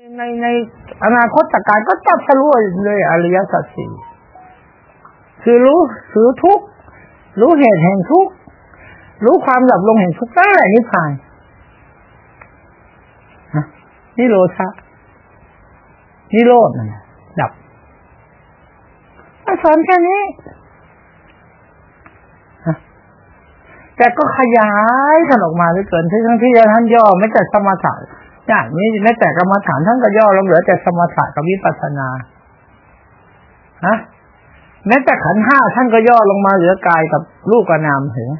ในในอนาคตการก็จับสรู้เลยอริยสัจสี่คือรู้สือทุกรู้เหตุแห่งทุกรู้ความดับลงแห่งทุกได้นิพพานนี่โลชะนี่โลดนะดับสอนแค่นี้แต่ก็ขยายกันออกมาเหลือเกินที่ทั้งที่ท่านย่อไม่แต่สมถะอ ยางนี้แม้แต่กรรมฐานท่านก็ย่อลงเหลือแต่สมถะกับวิปัสสนาฮะแม้แต่ขันห้าท่านก็ย่อลงมาเหลือกายกับรูปกับนามเห็น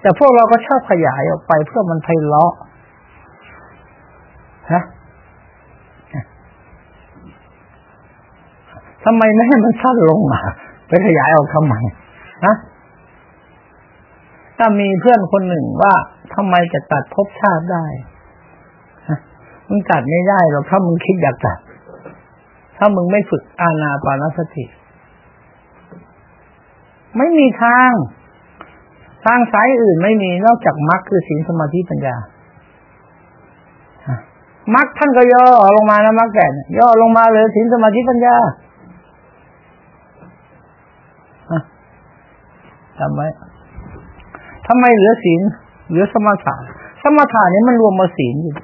แต่พวกเราก็ชอบขยายออกไปเพื่อมันไพเราะฮะทำไมไม่ให้มันสั้นลงอะไปขยายออกทำไมฮะถ้ามีเพื่อนคนหนึ่งว่าทำไมจะตัดภพชาติได้ มึงตัดไม่ได้หรอกถ้ามึงคิดอยากตัด ถ้ามึงไม่ฝึกอาณาปานสติ ไม่มีทาง ทางสายอื่นไม่มีนอกจากมรรคคือศีลสมาธิปัญญามรรคท่านก็ย่อลงมานะมรรคแก่ย่อลงมาเลยศีลสมาธิปัญญาทำไมทำไมเหลือศีลเหลือสมาธิสมาธินี้มันรวมมาศีลอยู่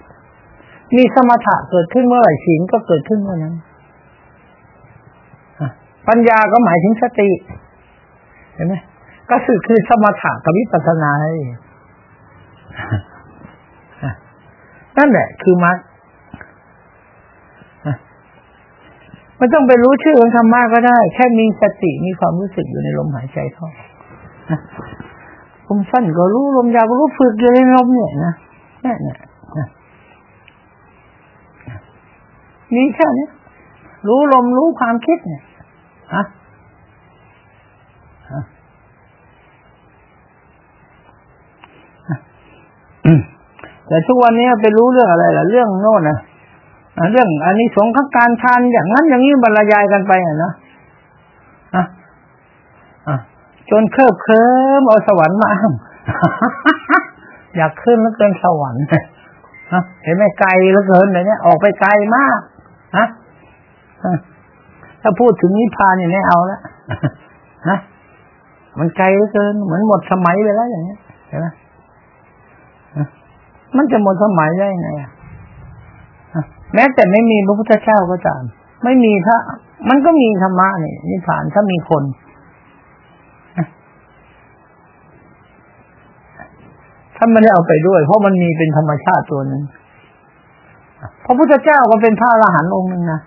มีสมถะเกิดขึ้นเมื่อไหร่ศีลก็เกิดขึ้นเมื่อนั้นปัญญาก็หมายถึงสติ เห็นไหมก็คือคือสมถะกับวิปัสสนานั่นแหละ คือมรรคไม่ต้องไปรู้ชื่อของธรรมะก็ได้ แค่มีสติมีความรู้สึกอยู่ในลมหายใจเท่าลมสั้นก็รู้ลมยาวก็รู้ฝึกอยู่ในลมเนี่ยนะนี่เนี่ย มีแค่นี้รู้ลมรู้ความคิดเนี่ยฮะแต่ทุกวันนี้ไปรู้เรื่องอะไรล่ะ เรื่องโน่นนะเรื่องอันนี้สงฆ์การทานอย่างนั้นอย่างนี้บรรยายกันไปอะนะอะจนเคลิบเคลิ้มเอาสวรรค์มาอ้างอยากขึ้นแล้วเกินสวรรค์เห็นไหมไกลแล้วเกินเลยเนี่ยออกไปไกลมาก ฮะถ้าพูดถึงนิพพานอย่างนี้เอาละฮะมันไกลเหลือเกิน เหมือนหมดสมัยไปแล้วอย่างนี้เห็นไหมมันจะหมดสมัยได้ไงแม้แต่ไม่มีพระพุทธเจ้าก็ตาม ไม่มีถ้า มันก็มีธรรมะนี่นิพพานถ้ามีคนท่านไม่ได้เอาไปด้วย เพราะมันมีเป็นธรรมชาติตัวนึง พระพุทธเจ้าก็เป็นพระอรหันต์องค์หนึ่งนะ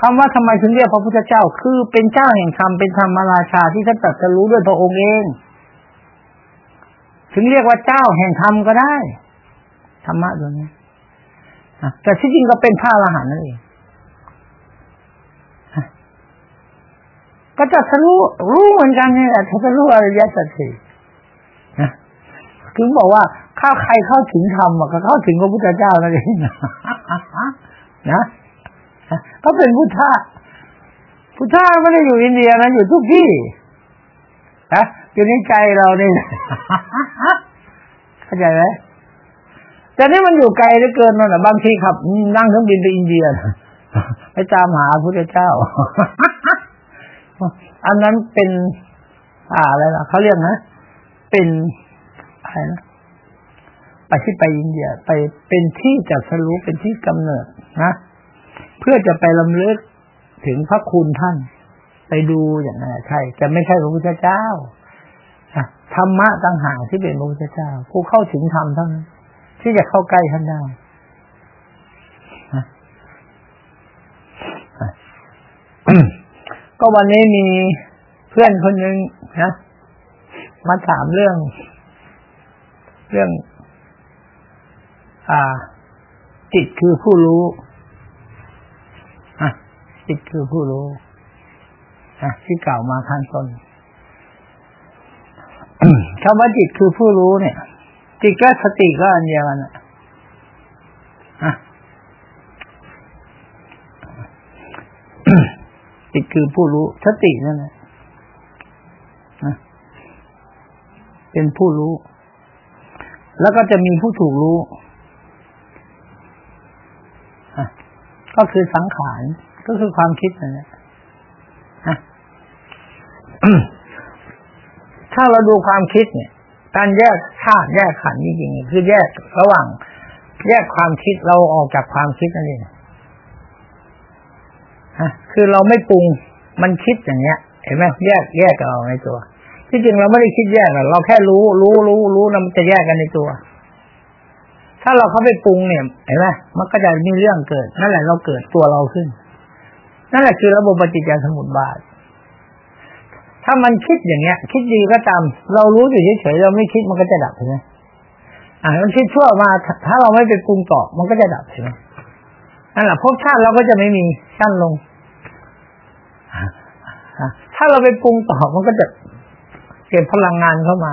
คำว่าทำไมถึงเรียกพระพุทธเจ้า คือเป็นเจ้าแห่งธรรมเป็นธรรมราชาที่ท่านตรัสรู้ด้วยพระองค์เอง ถึงเรียกว่าเจ้าแห่งธรรมก็ได้ธรรมะตัวนี้แต่ที่จริงก็เป็นพระอรหันต์นั่นเองก็จะทะลุรู้เหมือนกันนี่ยทะลุอริยสัจสี่ถึงบอกว่า ข้าใครเข้าถึงธรรมก็เข้าถึงพระพุทธเจ้านั่นเองนะเขาเป็นพุทธะพุทธะไม่ได้อยู่อินเดียนะอยู่ทุกที่นะอยู่ในใจเราเนี่ยเข้าใจไหมแต่นี่มันอยู่ไกลเหลือเกินนั่นแหะบางทีขับ นั่งเครื่องบินไปอินเดียไปตามหาพระพุทธเจ้า อันนั้นเป็น อ่าอะไรล่ะเขาเรียกนะ เป็นอะไรนะ ไปที่ไปอินเดียไปเป็นที่จัดสรู้เป็นที่กำเนิดนะเพื่อจะไปลำลึกถึงพระคุณท่าน ไปดูอย่างนั้นใช่แต่ไม่ใช่พระพุทธเจ้าธรรมะต่างหากที่เป็นพระพุทธเจ้า ผู้เข้าถึงธรรมเท่านั้นที่จะเข้าใกล้ท่านได้ก็วันนี้มีเพื่อนคนหนึ่งนะมาถามเรื่อง เรื่อง อ่า จิตคือผู้รู้อะจิตคือผู้รู้อะที่กล่าวมาข้างต้นคำว่าจิตคือผู้รู้เนี่ยจิตก็สติก็อันเดียวกันอะจิตคือผู้รู้สตินั่นแหละเป็นผู้รู้ แล้วก็จะมีผู้ถูกรู้ ก็คือสังขารก็คือความคิดนั่นแหละถ้าเราดูความคิดเนี่ย การแยกธาตุแยกขันธ์จริงๆคือแยกระหว่าง แยกความคิดเราออกจากความคิดนั่นเองฮะคือเราไม่ปรุงมันคิดอย่างเงี้ย เห็นไหมแยกแยกกันออกในตัว ที่จริงเราไม่ได้คิดแยกหรอกเราแค่รู้ รู้รู้รู้แล้วมันจะแยกกันในตัว ถ้าเราเข้าไปปรุงเนี่ยเห็นไหมมันก็จะมีเรื่องเกิด นั่นแหละเราเกิดตัวเราขึ้น นั่นแหละคือระบบปฏิจจสมุปบาท ถ้ามันคิดอย่างเงี้ย คิดดีก็ตาม เรารู้อยู่เฉยๆเราไม่คิดมันก็จะดับใช่ไหมอ่ามันคิดชั่วมา ถ้าเราไม่ไปปรุงต่อมันก็จะดับใช่ไหมนั่นแหละภพชาติเราก็จะไม่มีสั้นลงถ้าเราไปปรุงต่อมันก็จะเก็บพลังงานเข้ามา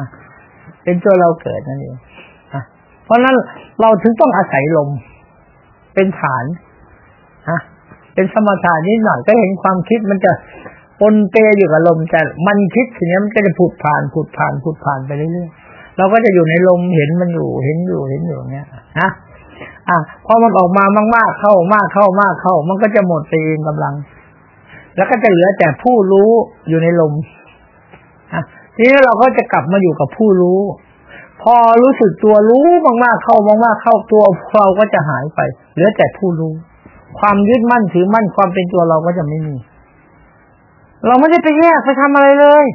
เป็นตัวเราเกิดนั่นเอง เพราะนั้นเราถึงต้องอาศัยลม เป็นฐานฮะเป็นสมถะนิดหน่อยก็เห็นความคิดมันจะปนเปอยู่กับลม แต่มันคิดทีนี้มันก็จะผุดผ่านผุดผ่านผุดผ่านไปเรื่อยๆเราก็จะอยู่ในลมเห็นมันอยู่เห็นอยู่เห็นอยู่เนี้ยนะอะพอมันออกมามากๆเข้ามากเข้ามากเข้า มันก็จะหมดไปเองกำลัง แล้วก็จะเหลือแต่ผู้รู้อยู่ในลมอะทีนี้เราก็จะกลับมาอยู่กับผู้รู้ พอรู้สึกตัวรู้มากๆเข้ามากๆเข้าตัวเราก็จะหายไป เหลือแต่ผู้รู้ ความยึดมั่นถือมั่นความเป็นตัวเราก็จะไม่มี เราไม่ได้ไปแยกไปทำอะไรเลย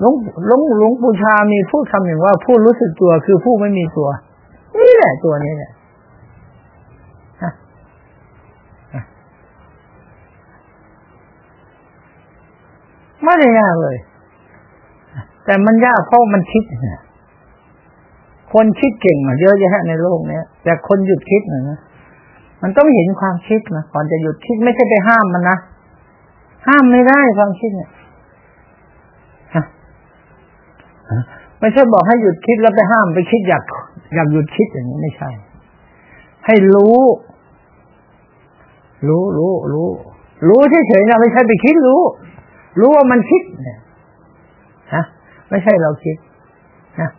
หลวงหลวงหลวงปู่ชามีพูดคำหนึ่งว่าผู้รู้สึกตัวคือผู้ไม่มีตัว นี่แหละตัวนี้เนี่ยไม่ได้ยากเลย แต่มันยากเพราะมันคิดนี่ยคนคิดเก่งเยอะแยะในโลกนี้แต่คนหยุดคิดนะมันต้องเห็นความคิดนะก่อนจะหยุดคิดไม่ใช่ไปห้ามมันนะห้ามไม่ได้ความคิดเนี่ยไม่ใช่บอกให้หยุดคิดแล้วไปห้ามไปคิดอยากอยากหยุดคิดอย่างนี้ไม่ใช่ ให้รู้ รู้รู้รู้รู้เฉยๆนะไม่ใช่ไปคิดรู้ รู้ว่ามันคิดเนี่ย ไม่ใช่เราคิดนะ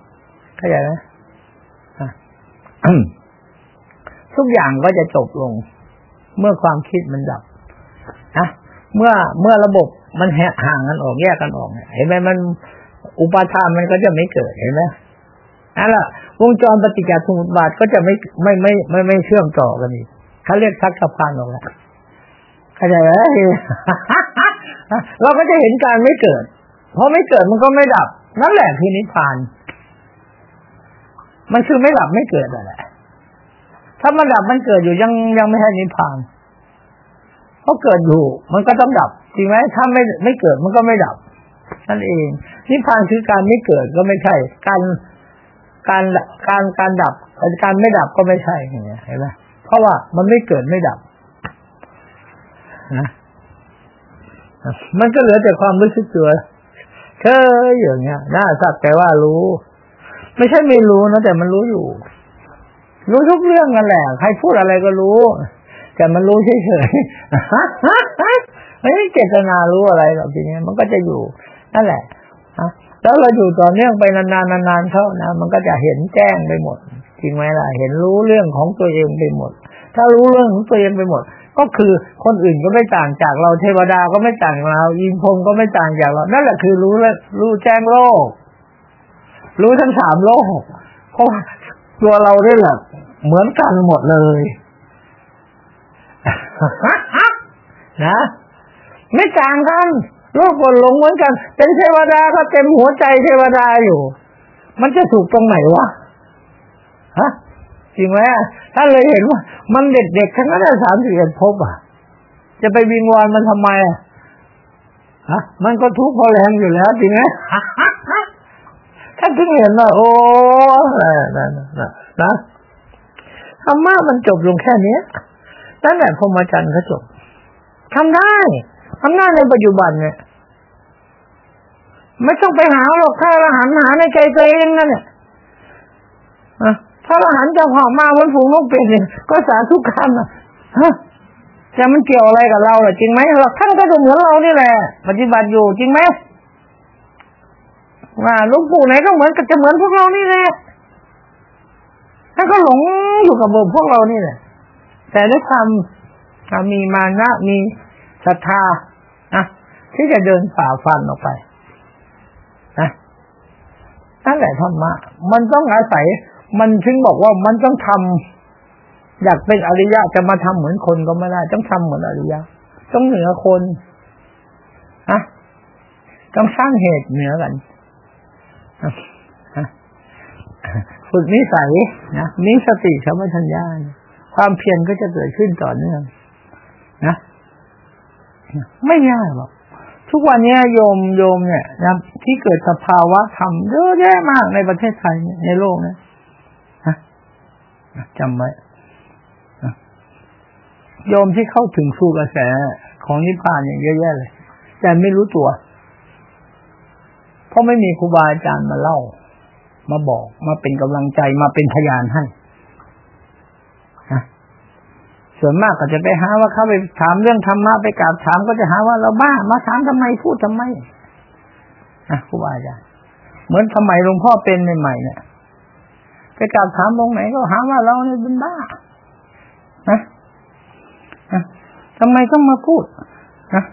เข้าใจไหมทุกอย่างก็จะจบลง เมื่อความคิดมันดับนะเมื่อเมื่อระบบมันห่างกันออกแยกกันออกเห็นไหมมันอุปาทานมันก็จะไม่เกิดเห็นไหมนั่นแหละวงจรปฏิจจสมุปบาทก็จะไม่ไม่ไม่ไม่ไม่เชื่อมต่อกันอีกเขาเรียกทักษะพานออกแล้วเข้าใจไหมเราก็จะเห็นการไม่เกิด เพราะไม่เกิดมันก็ไม่ดับ นั่นแหละคือนิพพาน มันคือไม่ดับไม่เกิดอะไรถ้ามันดับมันเกิดอยู่ยังยังไม่ใช่นิพพานเพราะเกิดอยู่ มันก็ต้องดับจริงไหมถ้าไม่ไม่เกิดมันก็ไม่ดับนั่นเอง นิพพานคือการไม่เกิดก็ไม่ใช่ การการการการดับการไม่ดับก็ไม่ใช่เห็นไหมเพราะว่ามันไม่เกิดไม่ดับนะมันก็เหลือแต่ความรู้สึกตัว เธออย่างเงี้ยน่าสักแต่ว่ารู้ ไม่ใช่ไม่รู้นะแต่มันรู้อยู่ รู้ทุกเรื่องกันแหละ ใครพูดอะไรก็รู้ แต่มันรู้เฉยๆไม่ได้เจตนารู้อะไรหรอกทีนี้มันก็จะอยู่ นั่นแหละแล้วเราอยู่ต่อเนื่องไปนานๆนานๆเข้านะมันก็จะเห็นแจ้งไปหมดจริงไหมล่ะ เห็นรู้เรื่องของตัวเองไปหมด ถ้ารู้เรื่องของตัวเองไปหมด ก็คือคนอื่นก็ไม่ต่างจากเราเทวดาก็ไม่ต่างเราอินพรมก็ไม่ต่างจากเรา นั่นแหละคือรู้แล้วรู้แจ้งโลก รู้ทั้งสามโลกเพราะตัวเราด้แหละเหมือนกันหมดเลยนะไม่ต่างกันโลกคนหลงเหมือนกัน เป็นเทวดาก็เต็มหัวใจเทวดาอยู่ มันจะถูกตรงไหนวะฮะ จริงไหมถ้าเลยเห็นว่า มันเด็กๆทั้งนั้นสามสิบเอ็ดพบอะ จะไปวิงวอนมันทำไมอะฮะมันก็ทุกข์พอแรงอยู่แล้วจริงไหมถ้าถึงเห็นว่าโอ้นะนะนะธรรมะมันจบลงแค่นี้นั่นแหละพรหมจรรย์เขาจบทำได้ทำได้ในปัจจุบันเนี่ยไม่ต้องไปหาหรอกถ้าเราหันหาในใจตัวเองนั่นเนี่ย ถ้าเราหันจะหอมมาวันฝูงนกเป็ดเนี่ยก็สาธุกรรมนะฮะจะมันเกี่ยวอะไรกับเราหรอจริงไหมเราท่านก็เหมือนเรานี่แหละ ปฏิบัติอยู่จริงไหมว่าลูกปู่ไหนก็เหมือนกับจะเหมือนพวกเรานี่แหละท่านก็หลงอยู่กับพวกเรานี่แหละ แต่ด้วยความมีมานะมีศรัทธานะที่จะเดินฝ่าฟันออกไปนะนั่นแหละธรรมะ มันต้องอาศัย มันถึงบอกว่ามันต้องทำอยากเป็นอริยะจะมาทำเหมือนคนก็ไม่ได้ ต้องทำเหมือนอริยะ ต้องเหนือคนนะต้องสร้างเหตุเหนือกันฝึกนิสัยนะมีสติสัมปชัญญะความเพียรก็จะเกิดขึ้นต่อเนื่องนะไม่ยากหรอกทุกวันนี้โยมโยมเนี่ยนะที่เกิดสภาวะธรรมเยอะแยะมากในประเทศไทยในโลกนะ จำไว้โยมที่เข้าถึงสู่กระแสของนิพพานอย่างเยอะแยะเลย แต่ไม่รู้ตัว เพราะไม่มีครูบาอาจารย์มาเล่า มาบอกมาเป็นกำลังใจมาเป็นพยานให้ส่วนมากก็จะไปหาว่าเขาไปถามเรื่องธรรมะไปกราบถามก็จะหาว่าเราบ้า มาถามทำไมพูดทำไมนะครูบาอาจารย์เหมือนสมัยหลวงพ่อเป็นใหม่ๆเนี่ย ไปกราบถามตรงไหนก็หาว่าเราเนี่ยเป็นบ้านะนะทำไมต้องมาพูดนะ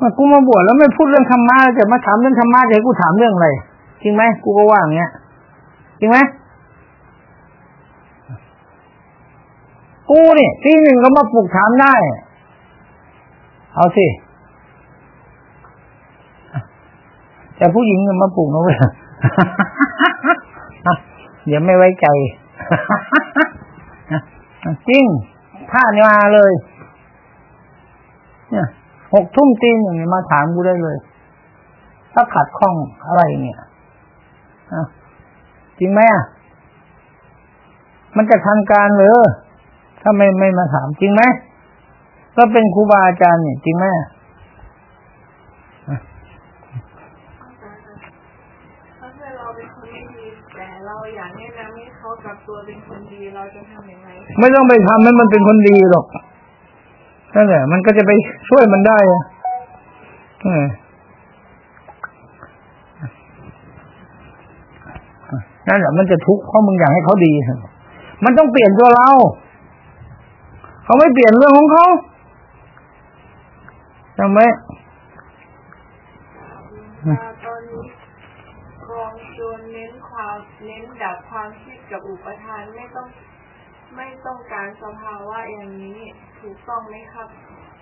ว่ากูมาบวชแล้วไม่พูดเรื่องธรรมะจะมาถามเรื่องธรรมะจะให้กูถามเรื่องอะไรจริงไหมกูก็ว่าอย่างเงี้ยจริงไหมกูเนี่ยที่หนึ่งก็มาปลุกถามได้ เอาสิแต่ผู้หญิงมาปลุกนะเว้ย เดี๋ยวไม่ไว้ใจจริงท่านี่มาเลย เนี่ยหกทุ่มตีนอย่างนี้มาถามกูได้เลย ถ้าขัดข้องอะไรเนี่ยจริงไหมอะมันจะทางการหรือถ้าไม่ไม่มาถามจริงไหมก็เป็นครูบาอาจารย์เนี่ยจริงไหมถ้าเพื่อเราเป็นคนไม่ดีแต่เราอยากแนะนำให้เขากลับ ตัวเป็นคนดีเราจะทำยังไงไม่ต้องไปทำให้มันเป็นคนดีหรอกนั่นแหละ มันก็จะไปช่วยมันได้อะนั่นแหละมันจะทุกข์เพราะมึงอยากให้เขาดี มันต้องเปลี่ยนตัวเรา เขาไม่เปลี่ยนเรื่องของเขาจำไหมตอนนี้กองโจนเน้นความเน้นดับความคิด กับอุปทานไม่ต้อง ไม่ต้องการสภาวะอย่างนี้ถูกต้องไหมครับ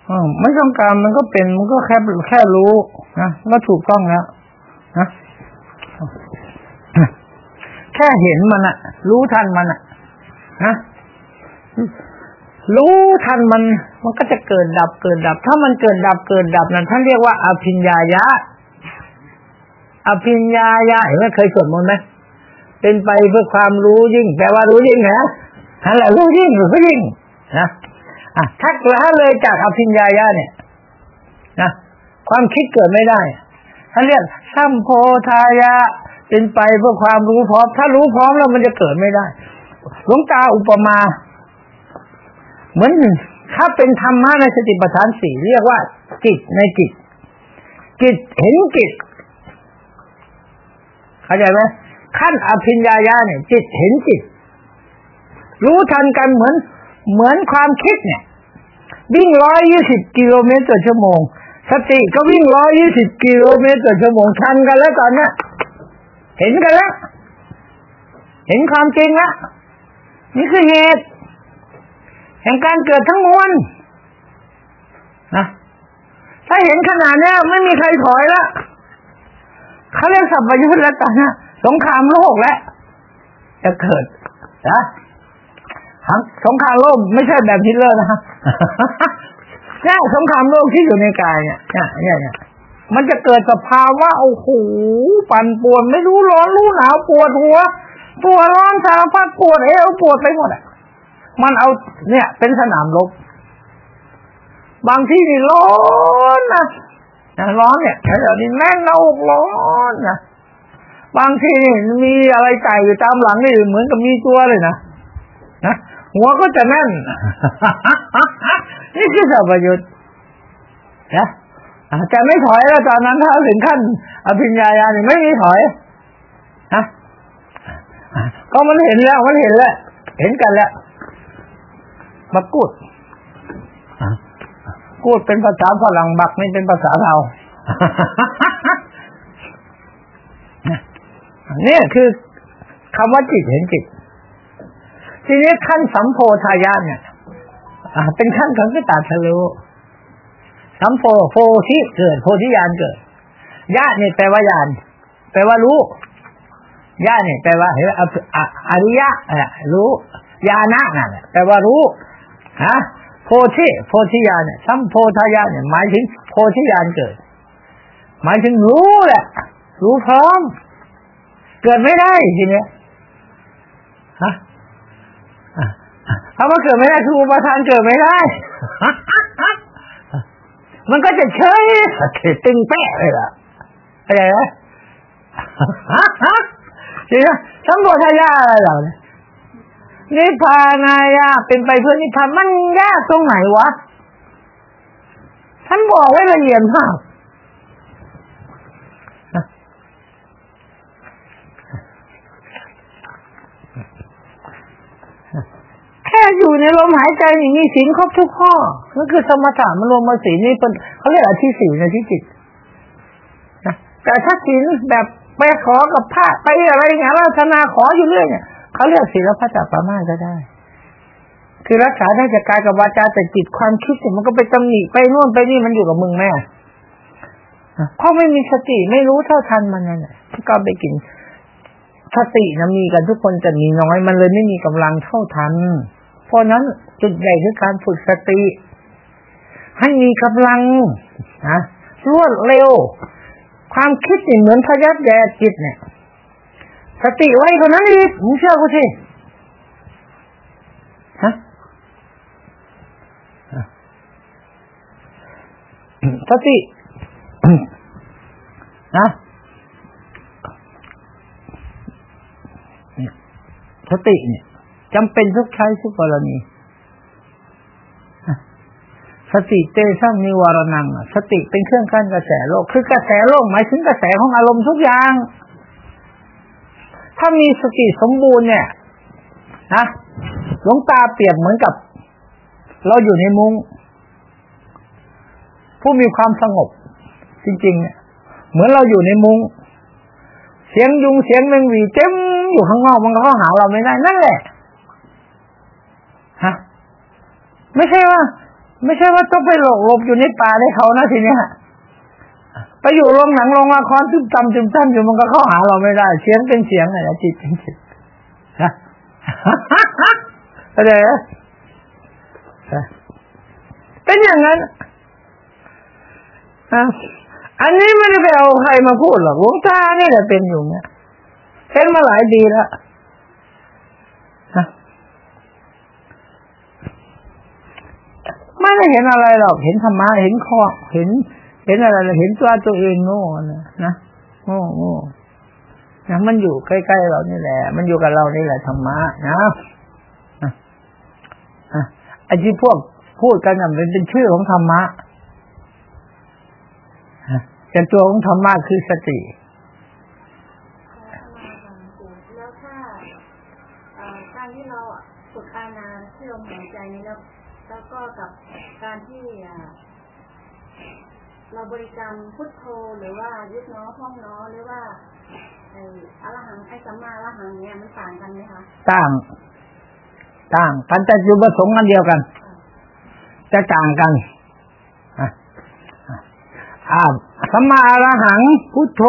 อไม่ต้องการมันก็เป็นมันก็แค่แค่รู้นะก็ถูกต้องแล้วนะแค่เห็นมันอะรู้ทันมันอะนะรู้ทันมันมันก็จะเกิดดับเกิดดับ ถ้ามันเกิดดับเกิดดับนั้นท่านเรียกว่าอภิญญายะอภิญญายะเห็นไหมเคยสวดมนต์ไหม เป็นไปเพื่อความรู้ยิ่ง แปลว่ารู้ยิ่งนะนั่นแหละรู้ยิ่งรู้ยิ่งนะอะถ้าถ้าเลยจากอภิญญายะเนี่ยนะความคิดเกิดไม่ได้ท่านเรียกสัมโพธายะ เป็นไปเพื่อความรู้พร้อม ถ้ารู้พร้อมแล้วมันจะเกิดไม่ได้หลวงตาอุปมา เหมือนถ้าเป็นธรรมะในสติปัฏฐานสี่เรียกว่าจิตในจิตจิตเห็นจิตเข้าใจไหม ขั้นอภิญญายาเนี่ยจิตเห็นจิต รู้ทันกันเหมือนเหมือนความคิดเนี่ยวิ่งร้อยยี่สิบกิโลเมตรต่อชั่วโมง สติก็วิ่งร้อยยี่สิบกิโลเมตรต่อชั่วโมงทันกันแล้วตอนนี้เห็นกันแล้วเห็นความจริงแล้วนี่คือเหตุ แห่งการเกิดทั้งมวลนะถ้าเห็นขนาดนี้ไม่มีใครถอยละเขาเรียกสัพพยุทธ์แล้วตอนนี้ สงครามโลกแล้วจะเกิดนะสงครามโลกไม่ใช่แบบฮิตเลอร์นะเนี่ยสงครามโลกที่อยู่ในกายเนี่ยเนี่ยเนี่ยมันจะเกิดสภาวะโอ้โหปั่นปวดไม่รู้ร้อนรู้หนาวปวดหัวปวดร้อนสารพัดปวดเอวปวดไปหมดอะมันเอาเนี่ย เป็นสนามรบบางที่นี่ร้อนนะร้อนเนี่ยแถวนี้แน่นเอาร้อนนะ บางทีนี่มีอะไรไก่อยู่ตามหลังนี่เหมือนกับมีตัวเลยนะนะหัวก็จะแน่นนี่คือสัพยุทธ์นะจะไม่ถอยแล้วตอนนั้นถ้าถึงขั้นอภิญญาญาณไม่มีถอยนะก็มันเห็นแล้วมันเห็นแล้วเห็นกันแล้วมากูดกูดเป็นภาษาฝรั่งบักนี่เป็นภาษาเรา เนี่ยคือคำว่าจิตเห็นจิต ทีนี้ขั้นสัมโพธายาเนี่ยเป็นขั้นของกิตาทะลุสัมโพโพธิเกิด โพธิญาณเกิดญาติเนี่ยแปลว่ายานแปลว่ารู้ญาเนี่ยแปลว่าเห็นอริยะรู้ญาณะนั่นแปลว่ารู้ฮะโพธิโพธิญาณเนี่ยสัมโพธายาเนี่ยหมายถึงโพธิญาณเกิด หมายถึงรู้แหละรู้พร้อม เกิดไม่ได้ทีเนี้ยฮะคำว่าเกิดไม่ได้คืออุปทานเกิดไม่ได้ มันก็จะเฉยตึงแป๊ะเลยล่ะอะไรนะจริงไหมสัมโพธายาอะไรเหล่านี้นิพพานายาเป็นไปเพื่อนิพพานมันยากตรงไหนวะ ท่านบอกไว้ละเอียดมากแค่ อยู่ในลมหายใจอย่างนี้สินครบทุกข้อนั่นคือสมถะมันรวมมาสีนี่เป็นเขาเรียกอธิสีในที่จิตนะแต่ถ้าสินแบบไปขอกับพระไปอะไรอย่างเงี้ยราชนาขออยู่เรื่อยเนี่ยเขาเรียกศีลพระจักรมาก็ได้ คือรักษาได้จากกายกับวาจาแต่จิตความคิดมันก็ไปตำหนิไปนู่นไปนี่มันอยู่กับมึงแม่เพราะไม่มีสติไม่รู้เท่าทันมันนั่นแหละก็ไปกินสตินะมีกันทุกคนแต่มีน้อยมันเลยไม่มีกำลังเท่าทัน เพราะนั้นจุดใหญ่คือการฝึกสติ ให้มีกำลังนะรวดเร็ว ความคิดนี่เหมือนพยับแย่จิตเนี่ย สติไว้คนนั้นอีกมึงเชื่อกูสิฮะสตินะสติเนี่ย จำเป็นทุกใช้ทุกกรณี สติเตสั่งนิวรนัง สติเป็นเครื่องกั้นกระแสโลก คือกระแสโลกหมายถึงกระแสของอารมณ์ทุกอย่าง ถ้ามีสติสมบูรณ์เนี่ยนะหลวงตาเปรียบเหมือนกับ เราอยู่ในมุง้งผู้มีความสงบ จริงๆเนี่ยเหมือนเราอยู่ในมุง้งเสียงยุงเสียงแมงวีเต็มอยู่ข้างนอกมันก็เข้าหาเราไม่ได้นั่นแหละฮะ ไม่ใช่ว่า ไม่ใช่ว่าต้องไปหลบหลบอยู่ในป่าในเขานะทีเนี้ยไปอยู่โรงหนังโรงละครจุ่มจำจุ่มจ้ำอยู่มันก็เข้าหาเราไม่ได้ เสียงเป็นเสียงไงจิตเป็นจิตนะเข้าใจไหมเป็นอย่างนั้นอันนี้ไม่ได้ไปเอาใครมาพูดหรอกหลวงตาเนี่แหละเป็นอยู่เนี่ยเป็นมาหลายปีแล้ว ไม่ได้เห็นอะไรหรอก เห็นธรรมะ เห็นข้อ เห็น เห็นอะไร เห็นตัวตัวเองโง่นะนะโง่โง่นะมันอยู่ใกล้ๆเรานี่แหละ มันอยู่กับเรานี่แหละธรรมะนะไอ้ที่พวกพูดกันน่ะมันเป็นชื่อของธรรมะแต่ตัวของธรรมะคือสติแล้วถ้าการที่เราฝึกอานาที่ลมหายใจนี้แล้วแล้วก็กับการที่เรา บริกรรมพุทโธหรือว่ายุบน้อห้องน้อหรือว่าไอ้อรหังไอ้สัมมาอรหังเนี่ยมันต่างกันไหมคะต่างต่างกันแต่อยู่ผสมกันเดียวกัน จะต่างกันอ่าสัมมาอรหังพุทโธ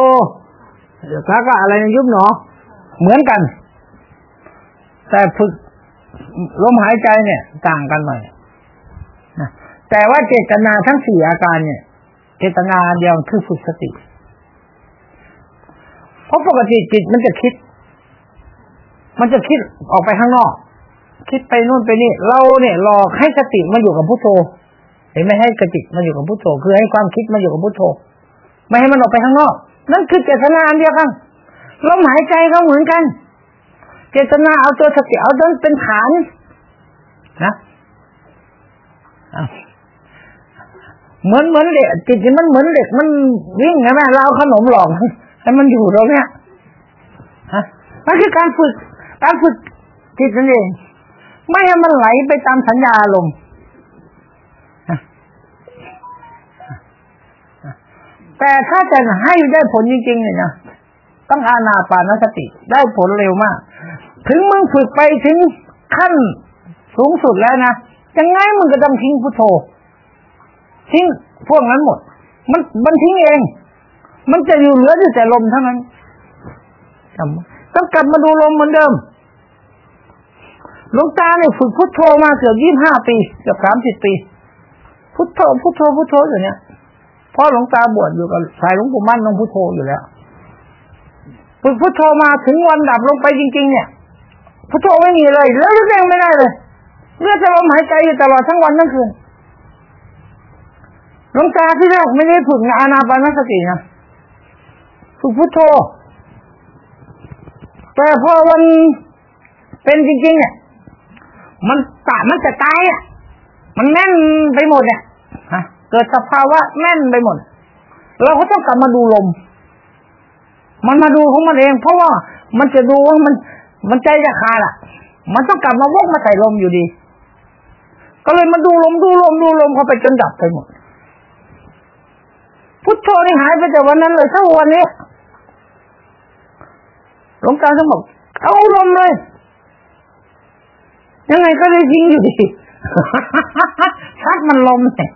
แล้วก็อะไรยุบหนอ เหมือนกัน แต่ฝึกลมหายใจเนี่ย ต่างกันหน่อยแต่ว่าเจตนาทั้งสี่อาการเนี่ย เจตนาเดียวคือฝึกสติ เพราะปกติจิตมันจะคิด มันจะคิดออกไปข้างนอก คิดไปนู่นไปนี่ เราเนี่ยหลอกให้สติมาอยู่กับพุทโธเห็นไหมให้กระจิตมาอยู่กับพุทโธคือให้ความคิดมาอยู่กับพุทโธ ไม่ให้มันออกไปข้างนอก นั่นคือเจตนาอันเดียวกันลมหายใจก็เหมือนกัน เจตนาเอาตัวสติเอาตัวเป็นฐานนะ เหมือนเหมือนเด็กจิตมันเหมือนเด็กมันวิ่งใช่ไหมเราขนมหลอกให้มันอยู่ตรงเนี้ยฮะนั่นคือการฝึกการฝึกจิตนั่นเองไม่ให้มันไหลไปตามสัญญาอารมณ์แต่ถ้าจะให้ได้ผลจริงๆเนี่ยนะต้องอานาปานสติ ได้ผลเร็วมาก ถึงมึงฝึกไปถึงขั้นสูงสุดแล้วนะยังไงมึงก็ต้องทิ้งพุทโธ ทิ้งพวกนั้นหมด มันมันทิ้งเอง มันจะอยู่เหลืออยู่แต่ลมเท่านั้นต้องกลับมาดูลมเหมือนเดิมหลวงตาเนี่ยฝึกพุทโธมาเกือบยี่ห้าปีเกือบสามสิบปี พุทโธพุทโธพุทโธอยู่เนี่ยเพราะหลวงตาบวชอยู่กับสายหลวงปู่มั่นหลวงพุทโธอยู่แล้วฝึกพุทโธมาถึงวันดับลงไปจริง ๆ เนี่ย พุทโธไม่มีเลย แล้วเรื่องไม่ได้เลยเลือดจะลมหายใจอยู่ตลอดทั้งวันทั้งคืน หลวงตาที่แรกไม่ได้ฝึกอานาปานสตินะฝึกพุทโธ แต่พอวันเป็นจริงๆเนี่ยมันตามันจะตายอะ มันแน่นไปหมดเนี่ยฮะเกิดสภาวะแน่นไปหมด เราก็ต้องกลับมาดูลม มันมาดูของมันเอง เพราะว่ามันจะดูว่ามัน มันใจจะขาดอะ มันต้องกลับมาวกมาใส่ลมอยู่ดี ก็เลยมาดูลมดูลมดูลมเขาไปจนดับไปหมด พุทโธนี่หายไปจากวันนั้นเลยเท่าวันนี้หลวงตาท่านบอกเอาลมเลย ยังไงก็ได้ทิ้งอยู่ดีชักมันลมเนี่ย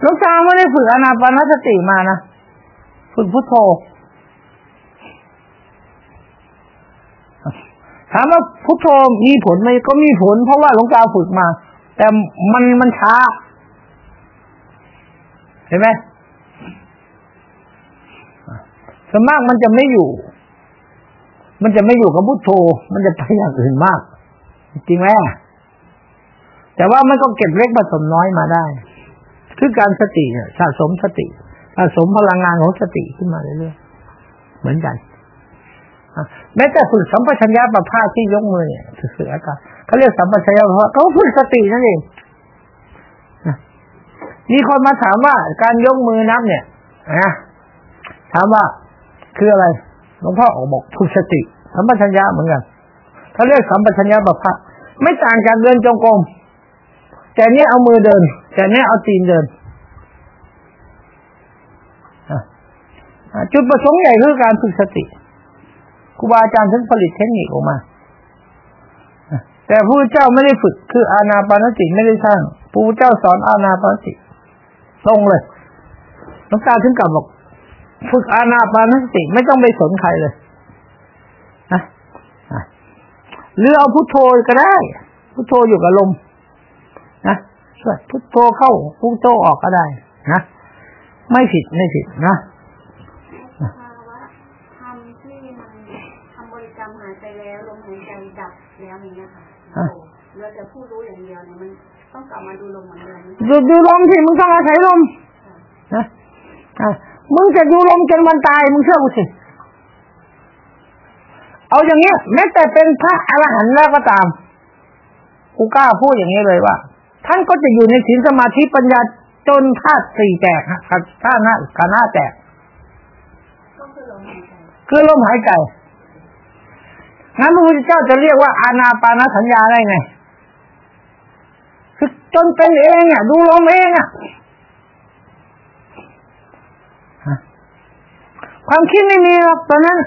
หลวงตาไม่ได้ฝึกอนาปานสติมานะฝึกพุทโธถามว่าพุทโธมีผลไหมก็มีผล เพราะว่าหลวงตาฝึกมา แต่มันมันช้า เห็นไหมสมากมันจะไม่อยู่ มันจะไม่อยู่กับพุทโธ มันจะไปอย่างอื่นมาก จริงไหมแต่ว่ามันก็เก็บเล็กผสมน้อยมาได้ คือการสติสะสมสติสะสมพลังงานของสติขึ้นมาเรื่อยๆ เหมือนกันแม้แต่ฝึกสัมปชัญญะประภาที่ยกมือเนี่ยฝึกอาการเขาเรียกสัมปชัญญะประภาเขาฝึกสตินั่นเอง มีคนมาถามว่าการยกมือนับเนี่ยนะถามว่าคืออะไรหลวงพ่อออกบอกฝึกสติสัมปชัญญะเหมือนกันเขาเรียกสัมปชัญญะประภาไม่ต่างจากเดินจงกรมแต่เนี้ยเอามือเดิน แต่เนี้ยเอาตีนเดินจุดประสงค์ใหญ่คือการฝึกสติครูบาอาจารย์ถึงผลิตเทคนิคออกมาแต่พระเจ้าไม่ได้ฝึกคืออาณาปานสติไม่ได้สร้างพระเจ้าสอนอาณาปานสติ ตรงเลยหลวงตาถึงกลับบอกฝึกอาณาปานสติไม่ต้องไปสนใครเลยนะหรือเอาพุทโธก็ได้ พุทโธอยู่กับลมนะช่วยพุทโธเข้าพุทโธออกก็ได้นะไม่ผิดไม่ผิดนะแล้วนี้นะคะเราจะพูดรู้อย่างเดียวเนี่ยมันต้องกลับมาดูลมเหมือน ดูดูลมสิมึงต้องอาศัยลมนะมึงจะดูลมจนวันตายมึงเชื่อกูสิเอาอย่างเงี้ยแม้แต่เป็นพระอรหันต์แล้วก็ตามกูกล้าพูดอย่างนี้เลยว่าท่านก็จะอยู่ในศีลสมาธิปัญญาจนธาตุสี่แตกครับธาตุหน้าขาน้าแตกคือลมหายใจงั้นพระพุทธเจ้าจะเรียกว่าอาณาปานสัญญาได้ไง จนเป็นเองอะ ดูลมเองอะความคิดไม่มีหรอกตอนนั้น